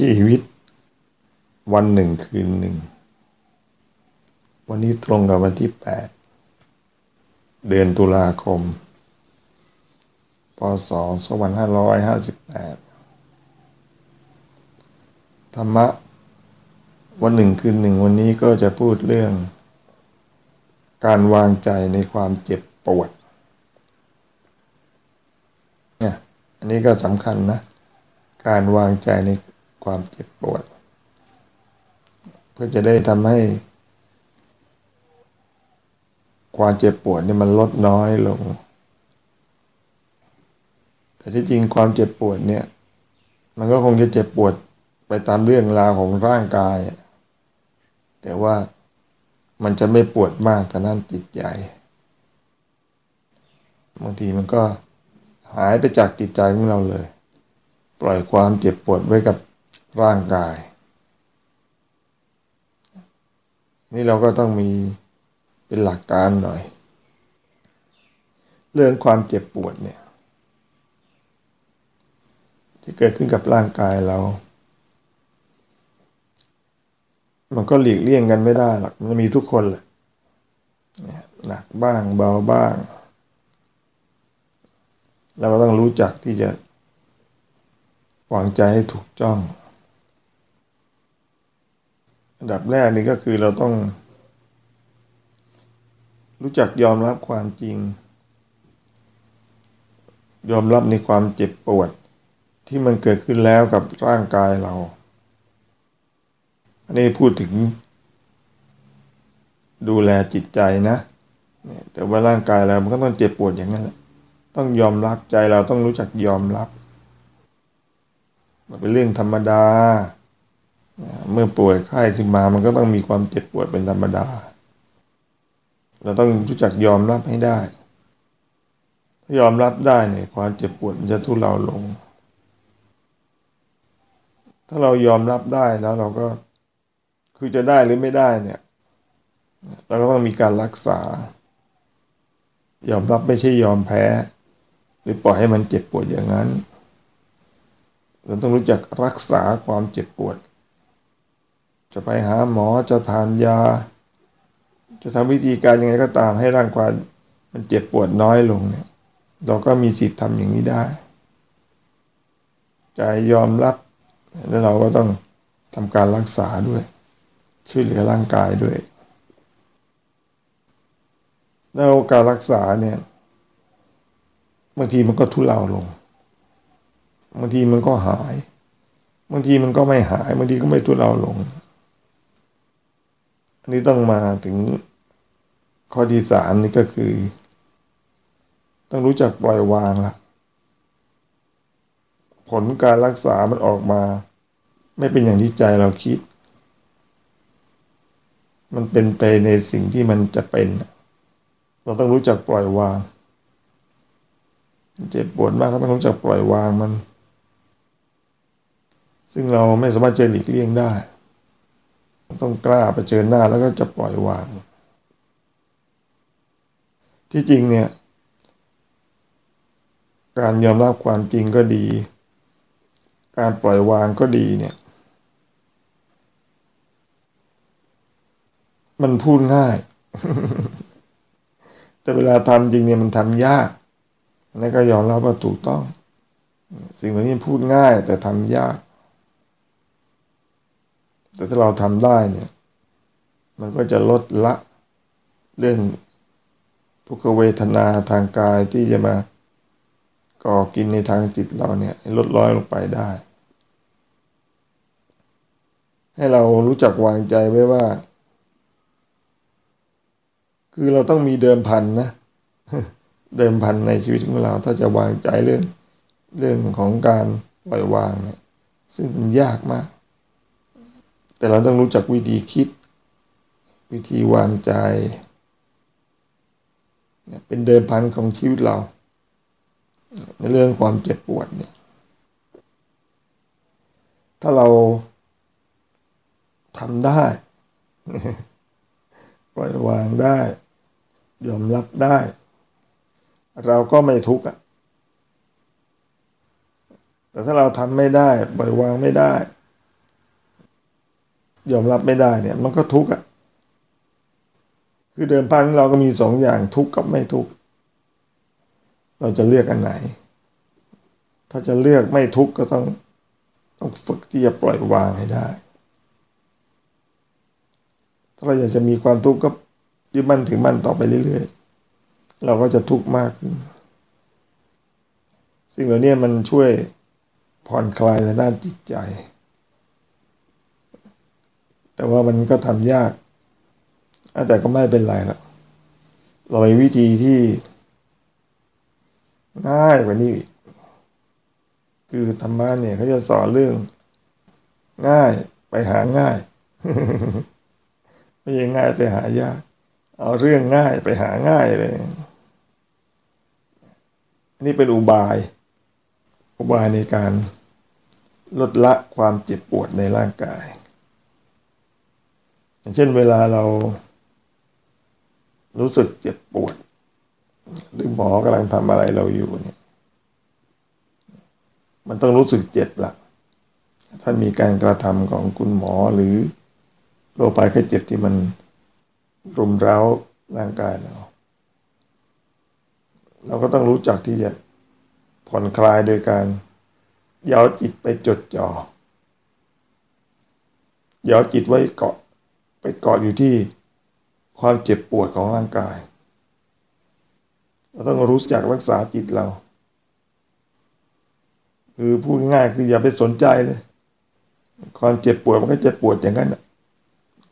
ชีวิต วันหนึ่งคืนหนึ่ง วันนี้ตรงกับวันที่แปดเดือนตุลาคม พศ 2558 ธรรมะ วันหนึ่งคืนหนึ่งวันนี้ก็จะพูดเรื่อง การวางใจในความเจ็บปวดเนี่ยอันนี้ก็สำคัญนะการวางใจใน ความเจ็บปวด เพื่อจะได้ทำให้ ความเจ็บปวดนี่มันลดน้อยลง แต่ที่จริงความเจ็บปวดเนี่ย มันก็คงจะเจ็บปวดไปตามเรื่องราวของร่างกาย แต่ว่ามันจะไม่ปวดมากแต่นั่นจิตใจบางทีมันก็หายไปจากจิตใจของเราเลย ปล่อยความเจ็บปวดไว้กับ ร่างกาย นี่เราก็ต้องมีเป็นหลักการหน่อย เรื่องความเจ็บปวดเนี่ย ที่เกิดขึ้นกับร่างกายเรา มันก็หลีกเลี่ยงกันไม่ได้หรอกมันมีทุกคนแหละหนักบ้างเบาบ้างเราก็ต้องรู้จักที่จะวางใจให้ถูกจ้อง อันดับแรกนี่ก็คือเราต้อง รู้จักยอมรับความจริง ยอมรับในความเจ็บปวด ที่มันเกิดขึ้นแล้วกับร่างกายเรา อันนี้พูดถึง ดูแลจิตใจนะ แต่ว่าร่างกายเรา มันก็ต้องเจ็บปวดอย่างนั้นแหละต้องยอมรับใจเราต้องรู้จักยอมรับ มันเป็นเรื่องธรรมดา เมื่อป่วยไข้ขึ้นมามันก็ต้องมีความเจ็บปวดเป็นธรรมดา เราต้องรู้จักยอมรับให้ได้ ถ้ายอมรับได้เนี่ยความเจ็บปวดมันจะทุเลาลง ถ้าเรายอมรับได้แล้วเราก็คือจะได้หรือไม่ได้เนี่ยเราก็ต้องมีการรักษา ยอมรับไม่ใช่ยอมแพ้ หรือปล่อยให้มันเจ็บปวดอย่างนั้น เราต้องรู้จักรักษาความเจ็บปวด จะไปหาหมอจะทานยา จะทำวิธีการยังไงก็ตามให้ร่างกายมันเจ็บปวดน้อยลงเนี่ย เราก็มีสิทธิ์ทำอย่างนี้ได้ใจยอมรับ แล้วเราก็ต้องทำการรักษาด้วย ช่วยเหลือร่างกายด้วย แล้วการรักษาเนี่ยบางทีมันก็ทุเลาลงบางทีมันก็หายบางทีมันก็ไม่หายบางทีก็ไม่ทุเลาลง นนี้ต้องมาถึงข้อที่สามนี่ก็คือ ต้องรู้จักปล่อยวางละผลการรักษามันออกมา ไม่เป็นอย่างที่ใจเราคิด มันเป็นไปในสิ่งที่มันจะเป็น เราต้องรู้จักปล่อยวาง เจ็บปวดมากก็ต้องรู้จักปล่อยวางมัน ซึ่งเราไม่สามารถจะหลีกเลี่ยงได้ ต้องกล้าไปเจอหน้าแล้วก็จะปล่อยวาง ที่จริงเนี่ย การยอมรับความจริงก็ดี การปล่อยวางก็ดีเนี่ย มันพูดง่าย แต่เวลาทำจริงเนี่ยมันทำยากนั่นก็ยอมรับว่าถูกต้อง สิ่งเหล่านี้พูดง่ายแต่ทำยาก แต่ถ้าเราทำได้เนี่ย มันก็จะลดละเรื่องทุกขเวทนาทางกายที่จะมาก่อกินในทางจิตเราเนี่ยลดร้อยลงไปได้ ให้เรารู้จักวางใจไว้ว่า คือเราต้องมีเดิมพันนะ เดิมพันในชีวิตของเราถ้าจะวางใจเรื่องเรื่องของการปล่อยวางเนี่ยซึ่งมันยากมาก แต่เราต้องรู้จักวิธีคิด วิธีวางใจเนี่ยเป็นเดิมพันของชีวิตเรา ในเรื่องความเจ็บปวดเนี่ยถ้าเราทำได้ปล่อยวางได้ ยอมรับได้ เราก็ไม่ทุกข์อะแต่ถ้าเราทำไม่ได้ปล่อยวางไม่ได้ ยอมรับไม่ได้เนี่ย มันก็ทุกข์อะ คือเดิมพันเราก็มีสองอย่างทุกข์กับไม่ทุกข์ เราจะเลือกอันไหน ถ้าจะเลือกไม่ทุกข์ก็ต้องต้องฝึกที่จะปล่อยวางให้ได้ ถ้าเราอยากจะมีความทุกข์ก็ยึดมั่นถึงมั่นต่อไปเรื่อยๆ เราก็จะทุกข์มากขึ้น สิ่งเหล่านี้มันช่วยผ่อนคลายในด้านจิตใจ แต่ว่ามันก็ทำยาก แต่ก็ไม่เป็นไรละเรามีวิธีที่ง่ายกว่านี้คือธรรมะเนี่ยเขาจะสอนเรื่อง ง่ายไปหาง่าย ไม่ใช่ง่ายไปหายาก เอาเรื่องง่ายไปหาง่ายเลย อันนี้เป็นอุบาย อุบายในการลดละความเจ็บปวดในร่างกาย อย่างเช่นเวลาเรารู้สึกเจ็บปวด หรือหมอกำลังทำอะไรเราอยู่เนี่ย มันต้องรู้สึกเจ็บละท่านมีการกระทำของคุณหมอหรือโรคภัยไข้เจ็บที่มันรุมเร้าร่างกายเราเราก็ต้องรู้จักที่จะผ่อนคลายโดยการย่าจิตไปจดจอ่อย่าจิตไว้เกาะ ไปเกาะอยู่ที่ความเจ็บปวดของร่างกาย เราต้องรู้จักรักษาจิตเรา คือพูดง่ายคืออย่าไปสนใจเลย ความเจ็บปวดมันก็เจ็บปวดอย่างนั้น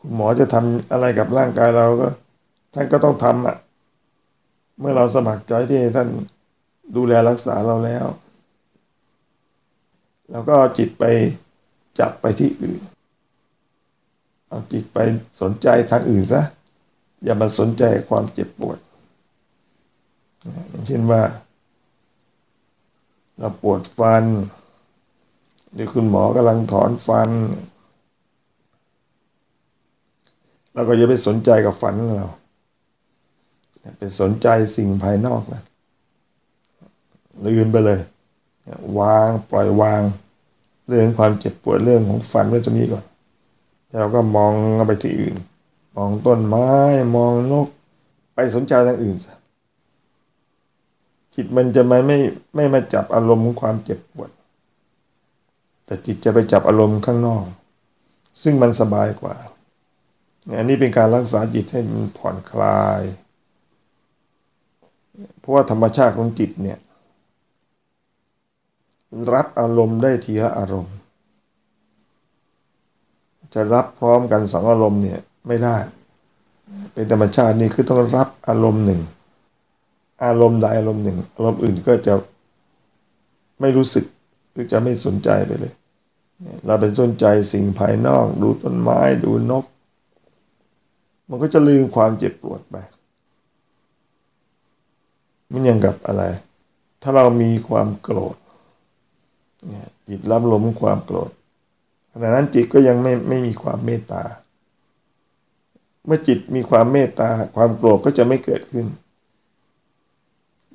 คุณหมอจะทำอะไรกับร่างกายเราก็ ท่านก็ต้องทำอะ เมื่อเราสมัครใจที่ท่านดูแลรักษาเราแล้วเราก็จิตไปจับไปที่อื่น เอาจิตไปสนใจทางอื่นซะ อย่ามาสนใจความเจ็บปวดอย่างเช่นว่า เราปวดฟัน หรือคุณหมอกำลังถอนฟัน เราก็อย่าไปสนใจกับฟันของเราไปสนใจสิ่งภายนอกนะลืมไปเลย วางปล่อยวาง เรื่องความเจ็บปวดเรื่องของฝันไว้ตรงนี้ก่อน เราก็มองไปที่อื่น มองต้นไม้มองนก ไปสนใจทางอื่นซะจิตมันจะไม่ไม่ไม่มาจับอารมณ์ของความเจ็บปวด แต่จิตจะไปจับอารมณ์ข้างนอก ซึ่งมันสบายกว่าอันนี้เป็นการรักษาจิตให้มันผ่อนคลาย เพราะว่าธรรมชาติของจิตเนี่ย รับอารมณ์ได้ทีละอารมณ์ จะรับพร้อมกันสองอารมณ์เนี่ยไม่ได้ เป็นธรรมชาตินี่คือต้องรับอารมณ์หนึ่ง อารมณ์ใดอารมณ์หนึ่ง อารมณ์อื่นก็จะไม่รู้สึกหรือจะไม่สนใจไปเลย เราไปสนใจสิ่งภายนอกดูต้นไม้ดูนก มันก็จะลืมความเจ็บปวดไปมันยังกับอะไร ถ้าเรามีความโกรธจิตรับลมความโกรธ ขณะนั้นจิตก็ยังไม่ไม่มีความเมตตา เมื่อจิตมีความเมตตา ความโกรธก็จะไม่เกิดขึ้น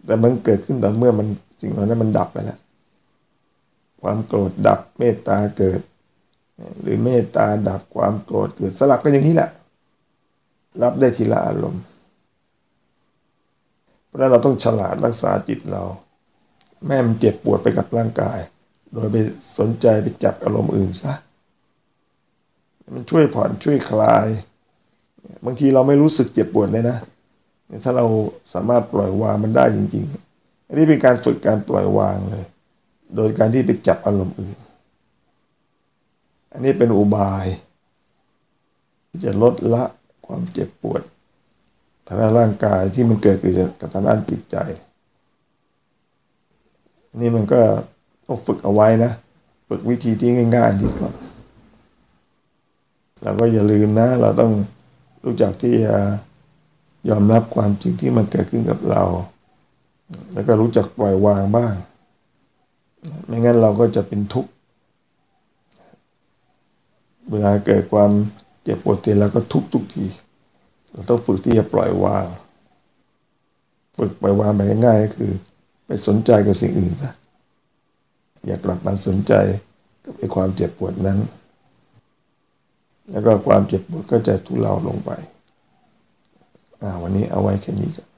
แต่มันเกิดขึ้นแต่เมื่อมันสิ่งเหล่านั้นมันดับไปแล้ว ความโกรธดับเมตตาเกิด หรือเมตตาดับความโกรธเกิดสลับกันอย่างนี้แหละ รับได้ทีละอารมณ์เพราะนั้นเราต้องฉลาดรักษาจิตเรา แม่มันเจ็บปวดไปกับร่างกาย โดยไปสนใจไปจับอารมณ์อื่นซะ มันช่วยผ่อนช่วยคลาย บางทีเราไม่รู้สึกเจ็บปวดเลยนะ ถ้าเราสามารถปล่อยวางมันได้จริง ๆ อันนี้เป็นการฝึกการปล่อยวางเลย โดยการที่ไปจับอารมณ์อื่น อันนี้เป็นอุบาย ที่จะลดละความเจ็บปวดทางด้านร่างกายที่มันเกิดขึ้นกับทางด้านจิตใจ นี่มันก็ต้องฝึกเอาไว้นะ ฝึกวิธีที่ง่ายๆดีก่อน เราก็อย่าลืมนะ เราต้องรู้จักที่จะยอมรับความจริงที่มันเกิดขึ้นกับเรา แล้วก็รู้จักปล่อยวางบ้าง ไม่งั้นเราก็จะเป็นทุกข์ เวลาเกิดความเจ็บปวดทีเราก็ทุกทุกที เราต้องฝึกที่จะปล่อยวาง ฝึกปล่อยวางแบบง่ายก็คือ ไปสนใจกับสิ่งอื่นซะ อย่ากลับมาสนใจกับไอ้ความเจ็บปวดนั้น แล้วก็ความเจ็บปวดก็จะทุเลาลงไปอ่าวันนี้เอาไว้แค่นี้ก่อน